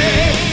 minute